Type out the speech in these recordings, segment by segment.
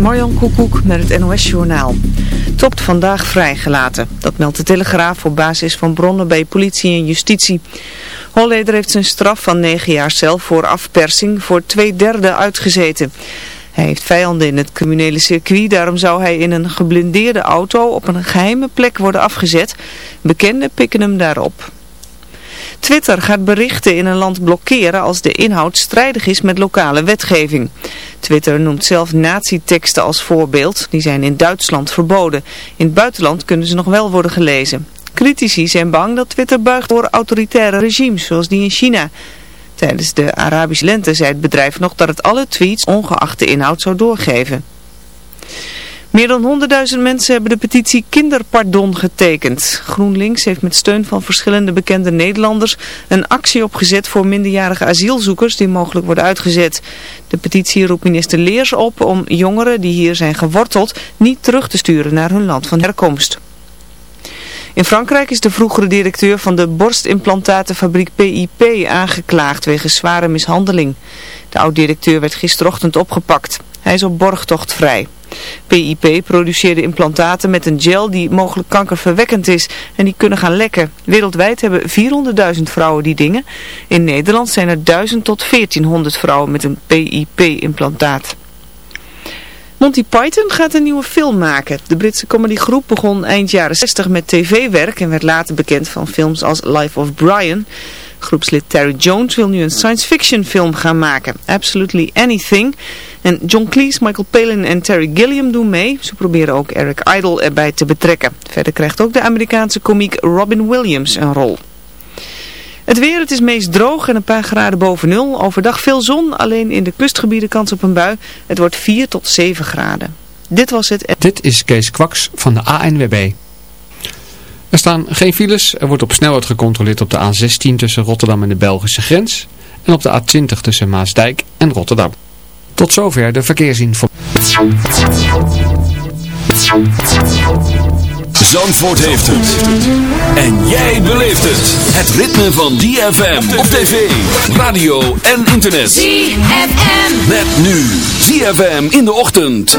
Marjan Koekoek met het NOS-journaal. Topt vandaag vrijgelaten. Dat meldt de Telegraaf op basis van bronnen bij politie en justitie. Holleder heeft zijn straf van negen jaar cel voor afpersing voor twee derde uitgezeten. Hij heeft vijanden in het criminele circuit, daarom zou hij in een geblindeerde auto op een geheime plek worden afgezet. Bekenden pikken hem daarop. Twitter gaat berichten in een land blokkeren als de inhoud strijdig is met lokale wetgeving. Twitter noemt zelf nazi-teksten als voorbeeld. Die zijn in Duitsland verboden. In het buitenland kunnen ze nog wel worden gelezen. Critici zijn bang dat Twitter buigt voor autoritaire regimes zoals die in China. Tijdens de Arabische lente zei het bedrijf nog dat het alle tweets ongeacht de inhoud zou doorgeven. Meer dan 100.000 mensen hebben de petitie Kinderpardon getekend. GroenLinks heeft met steun van verschillende bekende Nederlanders een actie opgezet voor minderjarige asielzoekers die mogelijk worden uitgezet. De petitie roept minister Leers op om jongeren die hier zijn geworteld niet terug te sturen naar hun land van herkomst. In Frankrijk is de vroegere directeur van de borstimplantatenfabriek PIP aangeklaagd wegens zware mishandeling. De oud-directeur werd gisterochtend opgepakt. Hij is op borgtocht vrij. PIP produceerde implantaten met een gel die mogelijk kankerverwekkend is en die kunnen gaan lekken. Wereldwijd hebben 400.000 vrouwen die dingen. In Nederland zijn er 1000 tot 1400 vrouwen met een PIP-implantaat. Monty Python gaat een nieuwe film maken. De Britse comedygroep begon eind jaren 60 met tv-werk en werd later bekend van films als Life of Brian. Groepslid Terry Jones wil nu een science fiction film gaan maken. Absolutely Anything. En John Cleese, Michael Palin en Terry Gilliam doen mee. Ze proberen ook Eric Idle erbij te betrekken. Verder krijgt ook de Amerikaanse komiek Robin Williams een rol. Het weer, het is meest droog en een paar graden boven nul. Overdag veel zon, alleen in de kustgebieden kans op een bui. Het wordt 4 tot 7 graden. Dit was het. Dit is Kees Kwaks van de ANWB. Er staan geen files. Er wordt op snelheid gecontroleerd op de A16 tussen Rotterdam en de Belgische grens. En op de A20 tussen Maasdijk en Rotterdam. Tot zover de verkeersinformatie. Zandvoort heeft het. En jij beleeft het. Het ritme van DFM op tv, radio en internet. DFM. Met nu DFM in de ochtend.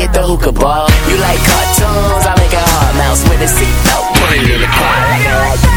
At the hookah bar. You like cartoons? I make a hard mouse with a seatbelt. Put it in the car.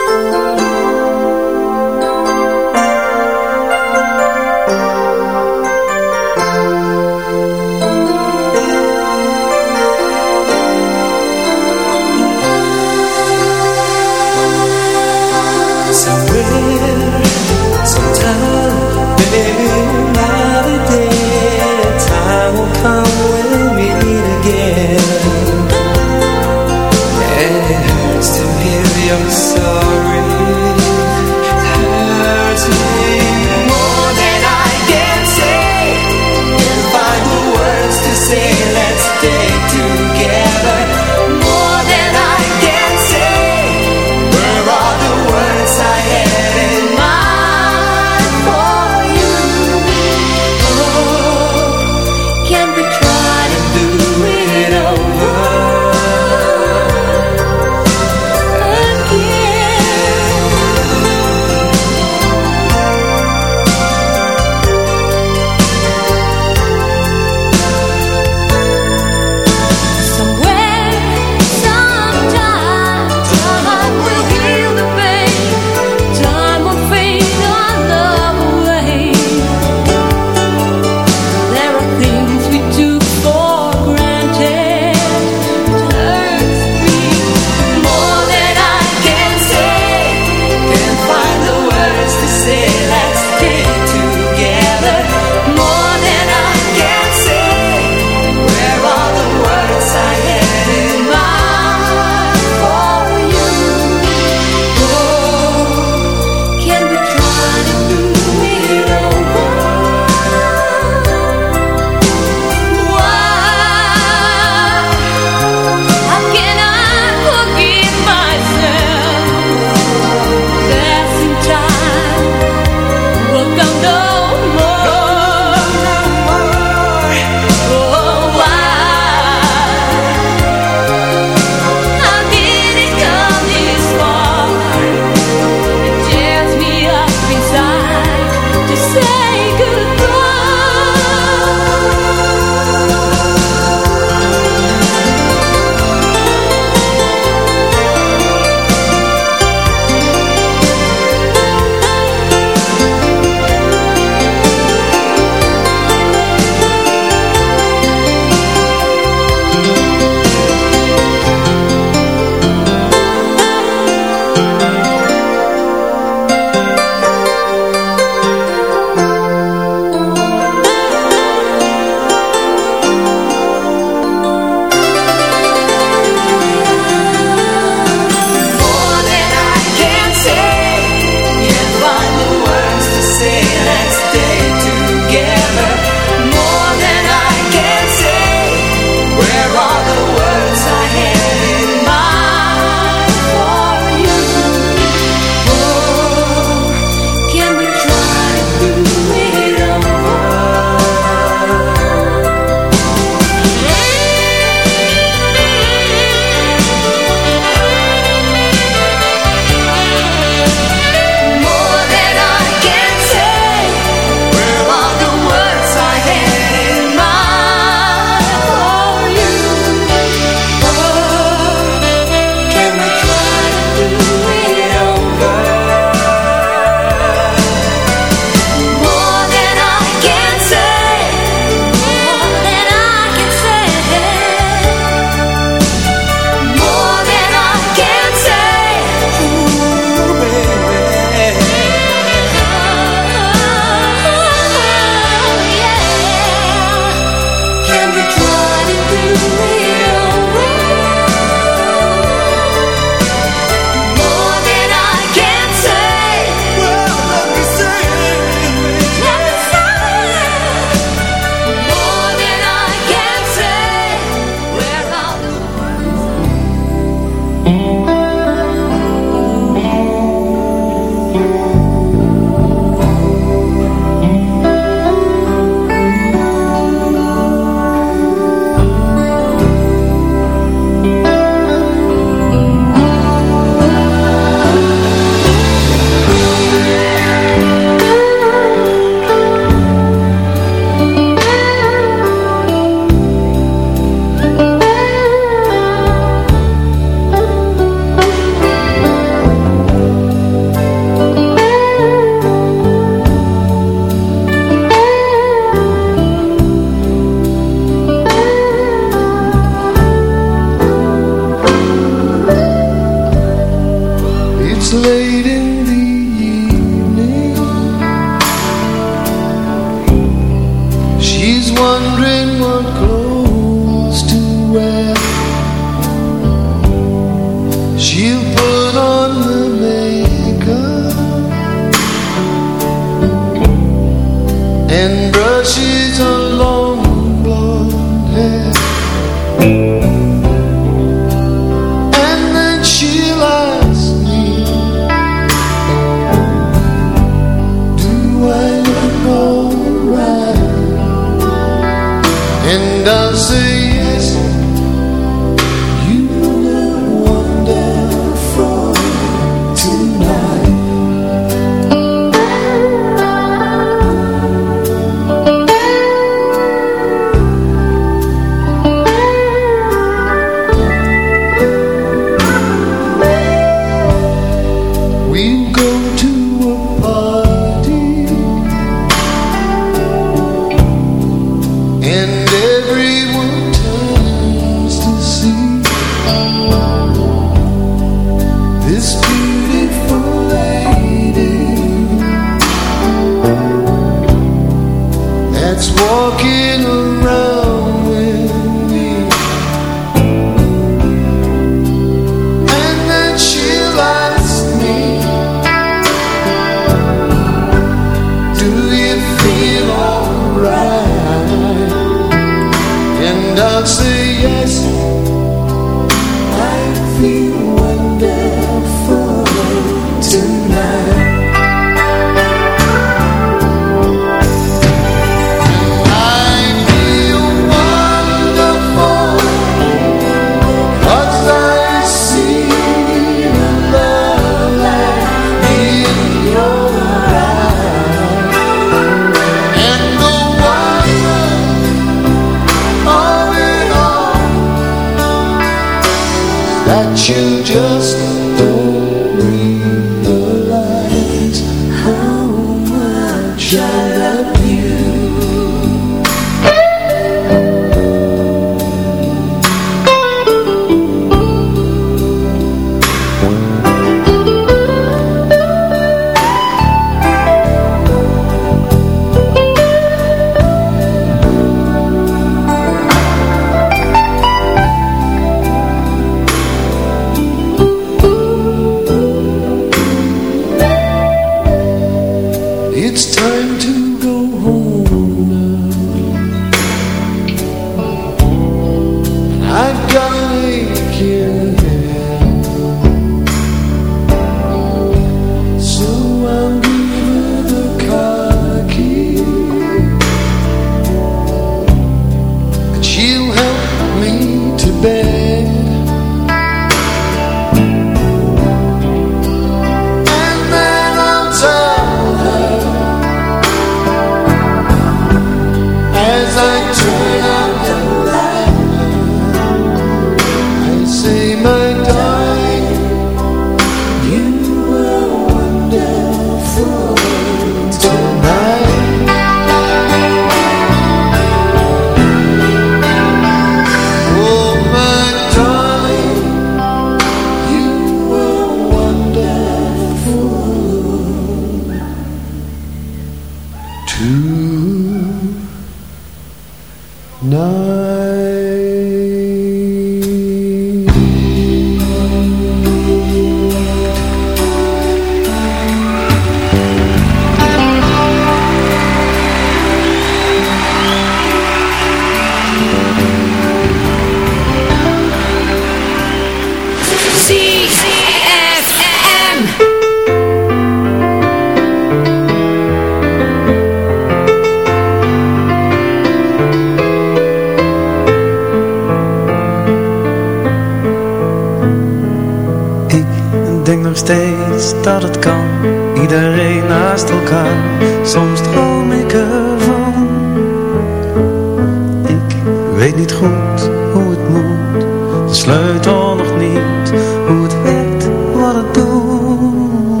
Weet niet goed hoe het moet. De sleutel nog niet Hoe het werkt, wat het doet.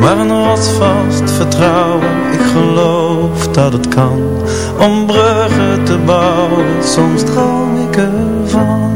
Maar een rotsvast vertrouwen Ik geloof dat het kan. Om bruggen te bouwen Soms droom ik ervan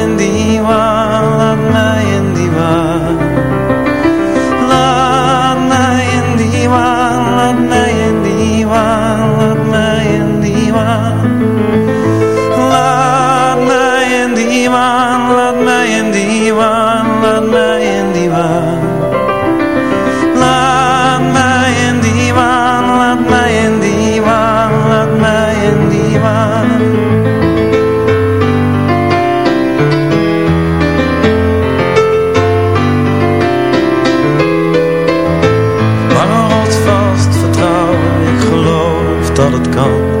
in dat het kan.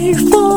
You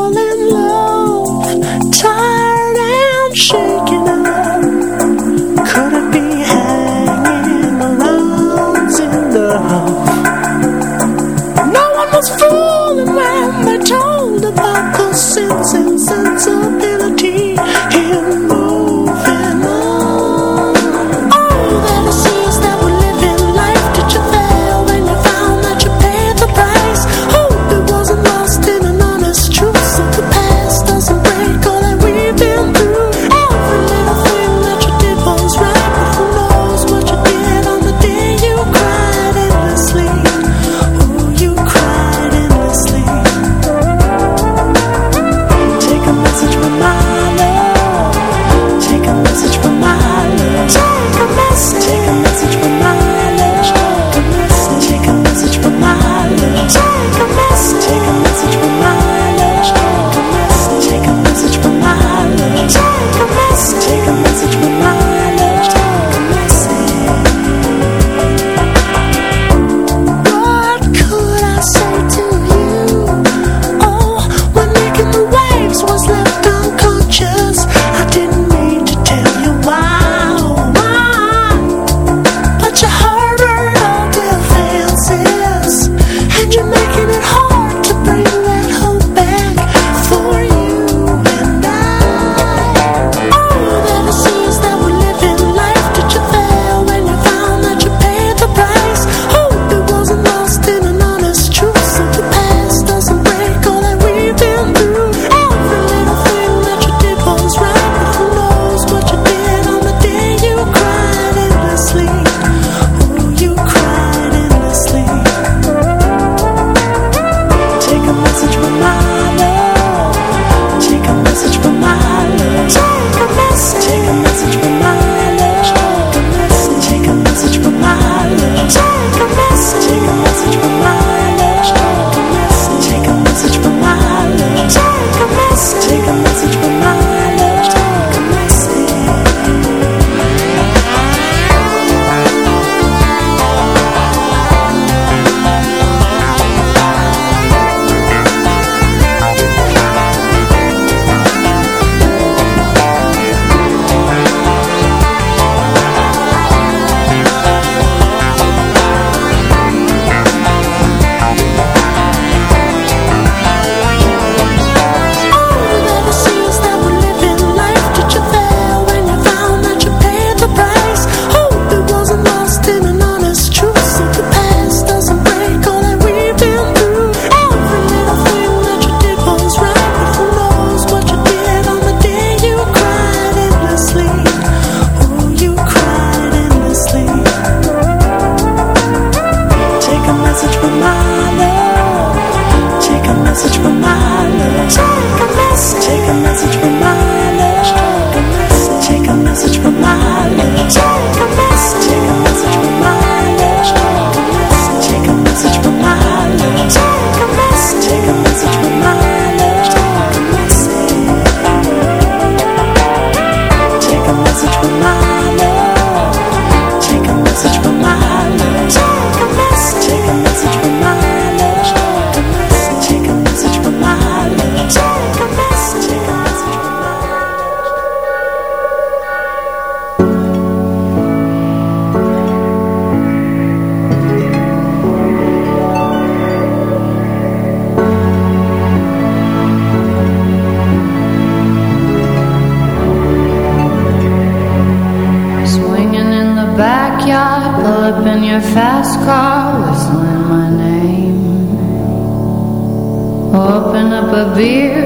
beer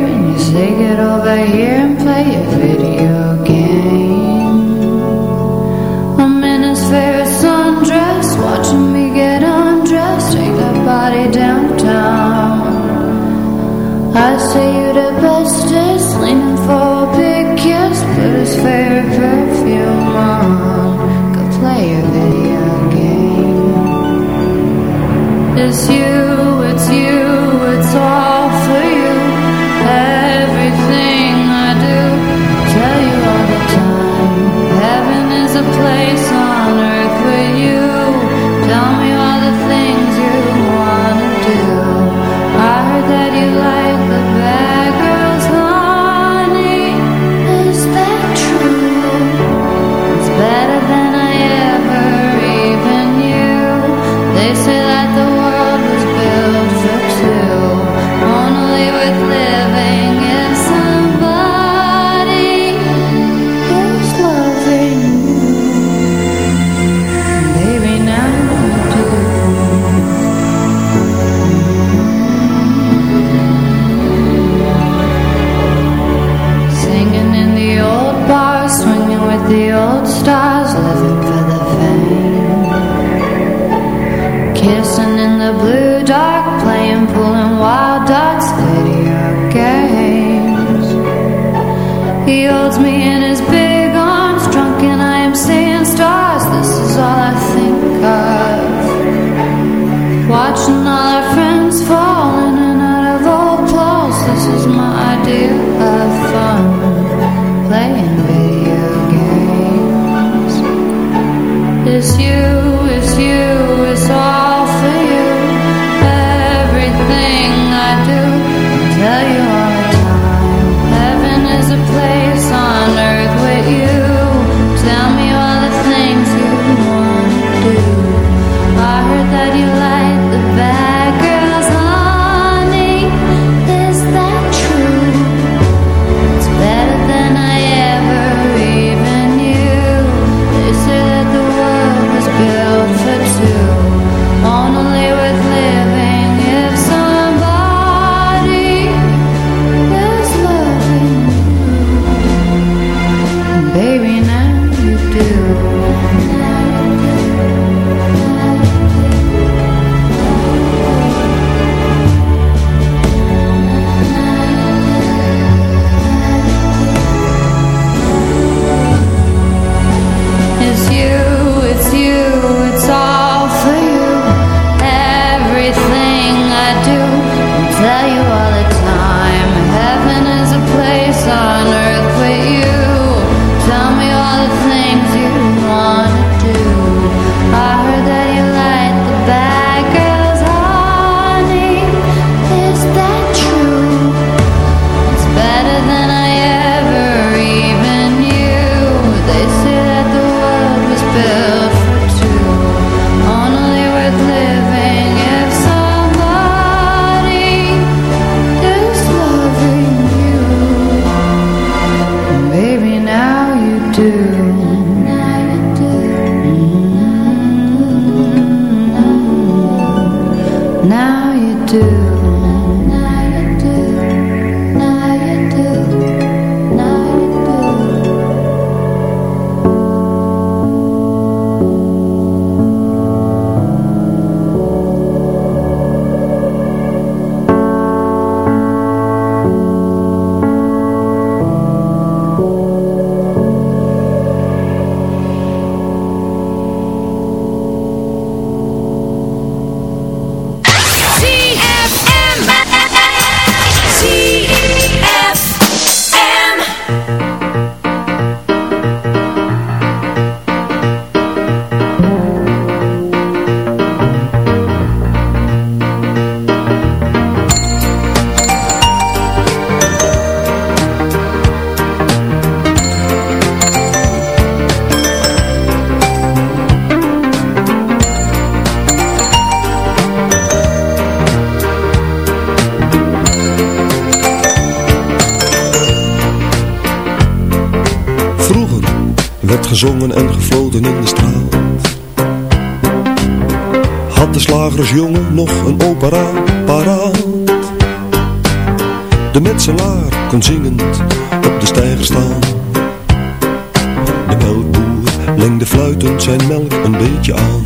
zijn melk een beetje aan.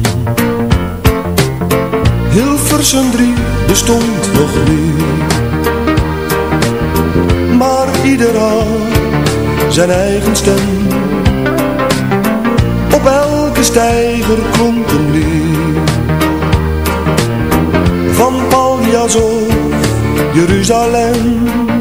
Hilversum drie bestond nog niet. Maar ieder had zijn eigen stem. Op elke steiger klonk een lied. Van Paljas of Jeruzalem.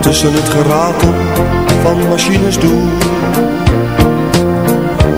Tussen het geratel van machines door.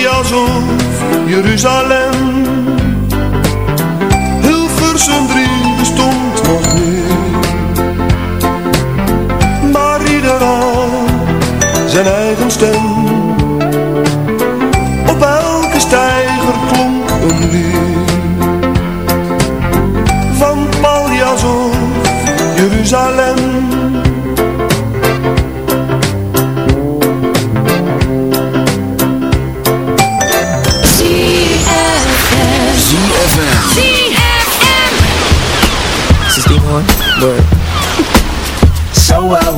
Paljas of Jeruzalem. Hilversum 3 bestond nog niet. Maar ieder had zijn eigen stem. Op elke stijger klonk een lied. Van Paljas Jeruzalem